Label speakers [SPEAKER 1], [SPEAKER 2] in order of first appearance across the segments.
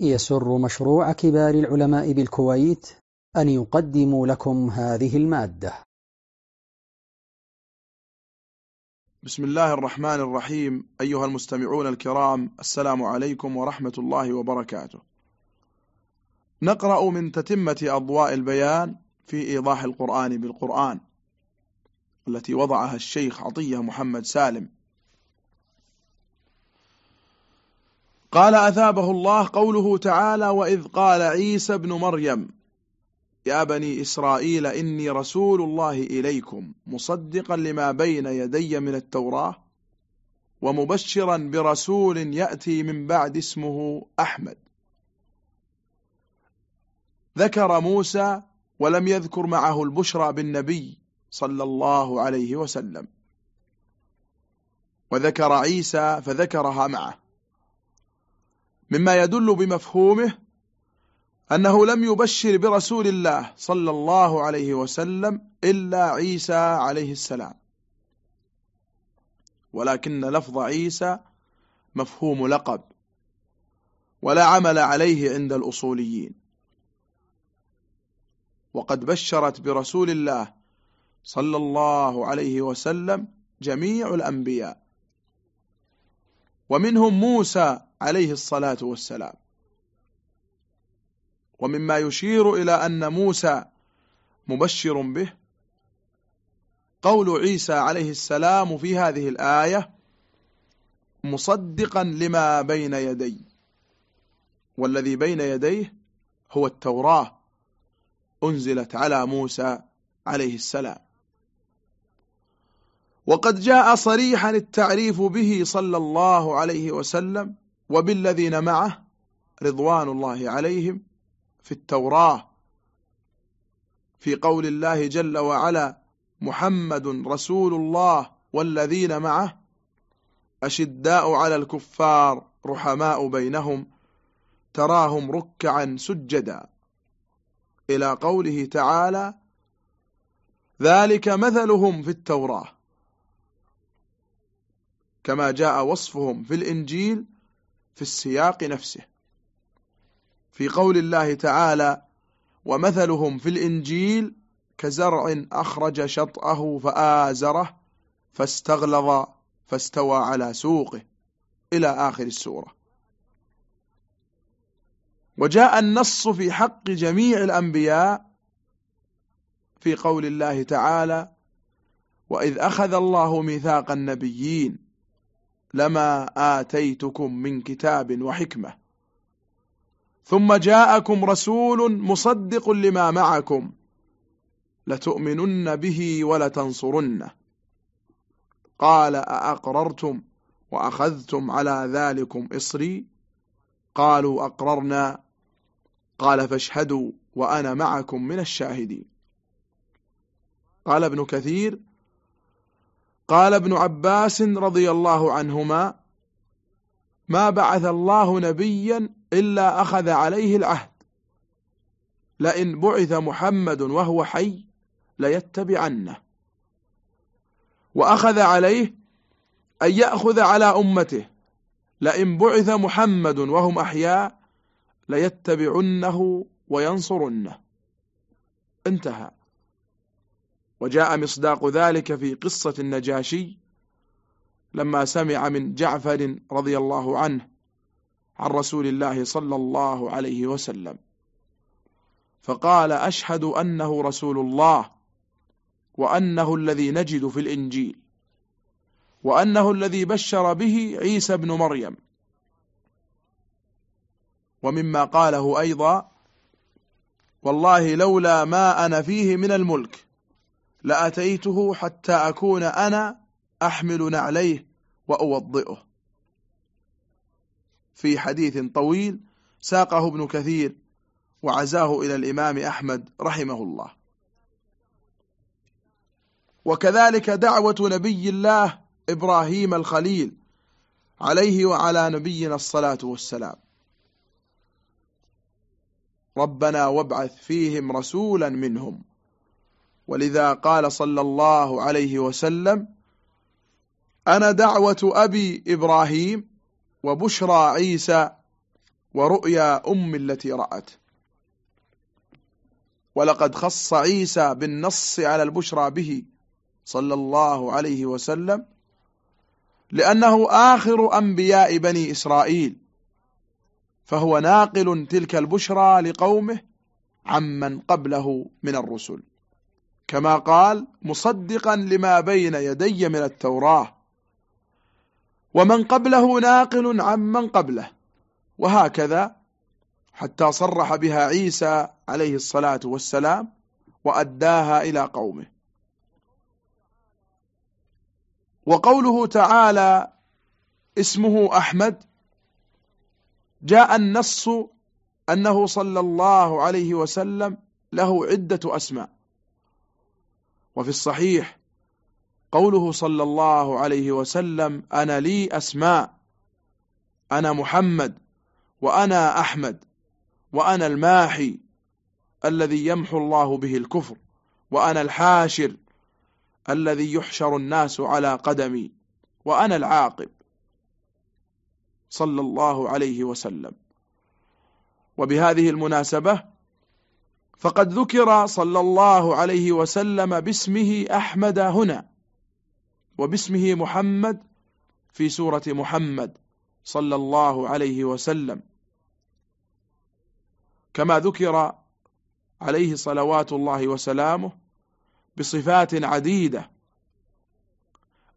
[SPEAKER 1] يسر مشروع كبار العلماء بالكويت أن يقدم لكم هذه المادة.
[SPEAKER 2] بسم الله الرحمن الرحيم. أيها المستمعون الكرام السلام عليكم ورحمة الله وبركاته. نقرأ من تتمة أضواء البيان في إيضاح القرآن بالقرآن التي وضعها الشيخ عطية محمد سالم. قال أثابه الله قوله تعالى وإذ قال عيسى بن مريم يا بني إسرائيل إني رسول الله إليكم مصدقا لما بين يدي من التوراة ومبشرا برسول يأتي من بعد اسمه أحمد. ذكر موسى ولم يذكر معه البشرى بالنبي صلى الله عليه وسلم. وذكر عيسى فذكرها معه. مما يدل بمفهومه أنه لم يبشر برسول الله صلى الله عليه وسلم إلا عيسى عليه السلام. ولكن لفظ عيسى مفهوم لقب ولا عمل عليه عند الأصوليين. وقد بشرت برسول الله صلى الله عليه وسلم جميع الأنبياء. ومنهم موسى عليه الصلاة والسلام. ومما يشير إلى أن موسى مبشر به قول عيسى عليه السلام في هذه الآية مصدقا لما بين يدي والذي بين يديه هو التوراة أنزلت على موسى عليه السلام. وقد جاء صريحا التعريف به صلى الله عليه وسلم وبالذين معه رضوان الله عليهم في التوراة في قول الله جل وعلا محمد رسول الله والذين معه أشداء على الكفار رحماء بينهم تراهم ركعا سجدا. إلى قوله تعالى ذلك مثلهم في التوراة. كما جاء وصفهم في الإنجيل في السياق نفسه. في قول الله تعالى ومثلهم في الإنجيل كزرع أخرج شطأه فآزره فاستغلظ فاستوى على سوقه. إلى آخر السورة. وجاء النص في حق جميع الأنبياء في قول الله تعالى وإذ أخذ الله ميثاق النبيين لما آتيتكم من كتاب وحكمة. ثم جاءكم رسول مصدق لما معكم. لتؤمنن به ولتنصرنه. قال أأقررتم وأخذتم على ذلكم إصري؟ قالوا أقررنا. قال فاشهدوا وأنا معكم من الشاهدين. قال ابن كثير قال ابن عباس رضي الله عنهما ما بعث الله نبيا إلا أخذ عليه العهد. لئن بعث محمد وهو حي ليتبعنه. وأخذ عليه أن يأخذ على أمته لئن بعث محمد وهم أحياء ليتبعنه وينصرنه. انتهى. وجاء مصداق ذلك في قصة النجاشي لما سمع من جعفر رضي الله عنه عن رسول الله صلى الله عليه وسلم. فقال أشهد أنه رسول الله وأنه الذي نجد في الإنجيل وأنه الذي بشر به عيسى بن مريم. ومما قاله أيضا والله لولا ما أنا فيه من الملك لأتيته حتى أكون أنا أحمل نعليه وأوضئه. في حديث طويل ساقه ابن كثير وعزاه إلى الإمام أحمد رحمه الله. وكذلك دعوة نبي الله إبراهيم الخليل عليه وعلى نبينا الصلاة والسلام. ربنا وابعث فيهم رسولا منهم. ولذا قال صلى الله عليه وسلم أنا دعوة أبي إبراهيم وبشرى عيسى ورؤيا أم التي رأت. ولقد خص عيسى بالنص على البشرى به صلى الله عليه وسلم لأنه آخر أنبياء بني إسرائيل فهو ناقل تلك البشرى لقومه عمن قبله من الرسل. كما قال مصدقا لما بين يدي من التوراة. ومن قبله ناقل عمن قبله. وهكذا حتى صرح بها عيسى عليه الصلاة والسلام وأداها إلى قومه. وقوله تعالى اسمه أحمد جاء النص أنه صلى الله عليه وسلم له عدة أسماء. وفي الصحيح قوله صلى الله عليه وسلم أنا لي أسماء أنا محمد وأنا أحمد وأنا الماحي الذي يمحو الله به الكفر وأنا الحاشر الذي يحشر الناس على قدمي وأنا العاقب. صلى الله عليه وسلم. وبهذه المناسبة فقد ذكر صلى الله عليه وسلم باسمه أحمد هنا وباسمه محمد في سورة محمد صلى الله عليه وسلم. كما ذكر عليه صلوات الله وسلامه بصفات عديدة.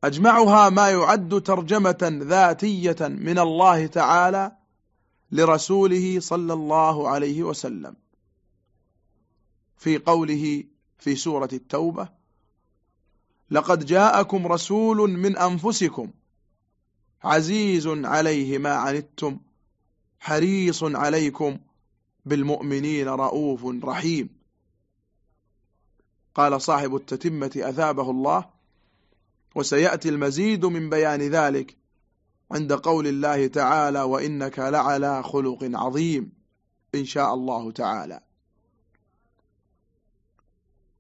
[SPEAKER 2] أجمعها ما يعد ترجمة ذاتية من الله تعالى لرسوله صلى الله عليه وسلم. في قوله في سورة التوبة لقد جاءكم رسول من أنفسكم عزيز عليه ما عنتم حريص عليكم بالمؤمنين رؤوف رحيم. قال صاحب التتمة أثابه الله وسيأتي المزيد من بيان ذلك عند قول الله تعالى وإنك لعلى خلق عظيم إن شاء الله تعالى.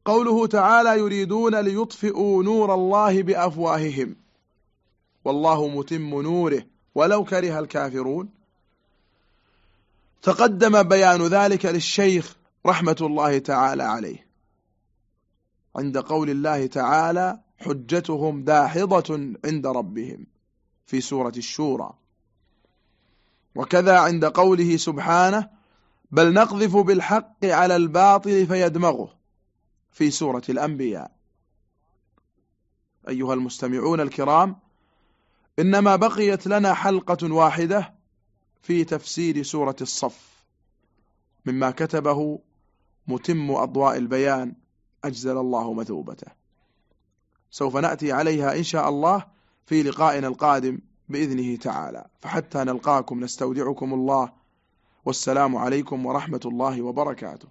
[SPEAKER 2] قوله تعالى يريدون ليطفئوا نور الله بأفواههم. والله متم نوره ولو كره الكافرون. تقدم بيان ذلك للشيخ رحمة الله تعالى عليه. عند قول الله تعالى حجتهم داحضة عند ربهم في سورة الشورى. وكذا عند قوله سبحانه بل نقذف بالحق على الباطل فيدمغه. في سورة الأنبياء. أيها المستمعون الكرام إنما بقيت لنا حلقة واحدة في تفسير سورة الصف مما كتبه متم أضواء البيان. أجزل الله مثوبته. سوف نأتي عليها إن شاء الله في لقائنا القادم بإذنه تعالى. فحتى نلقاكم نستودعكم الله. والسلام عليكم ورحمة الله وبركاته.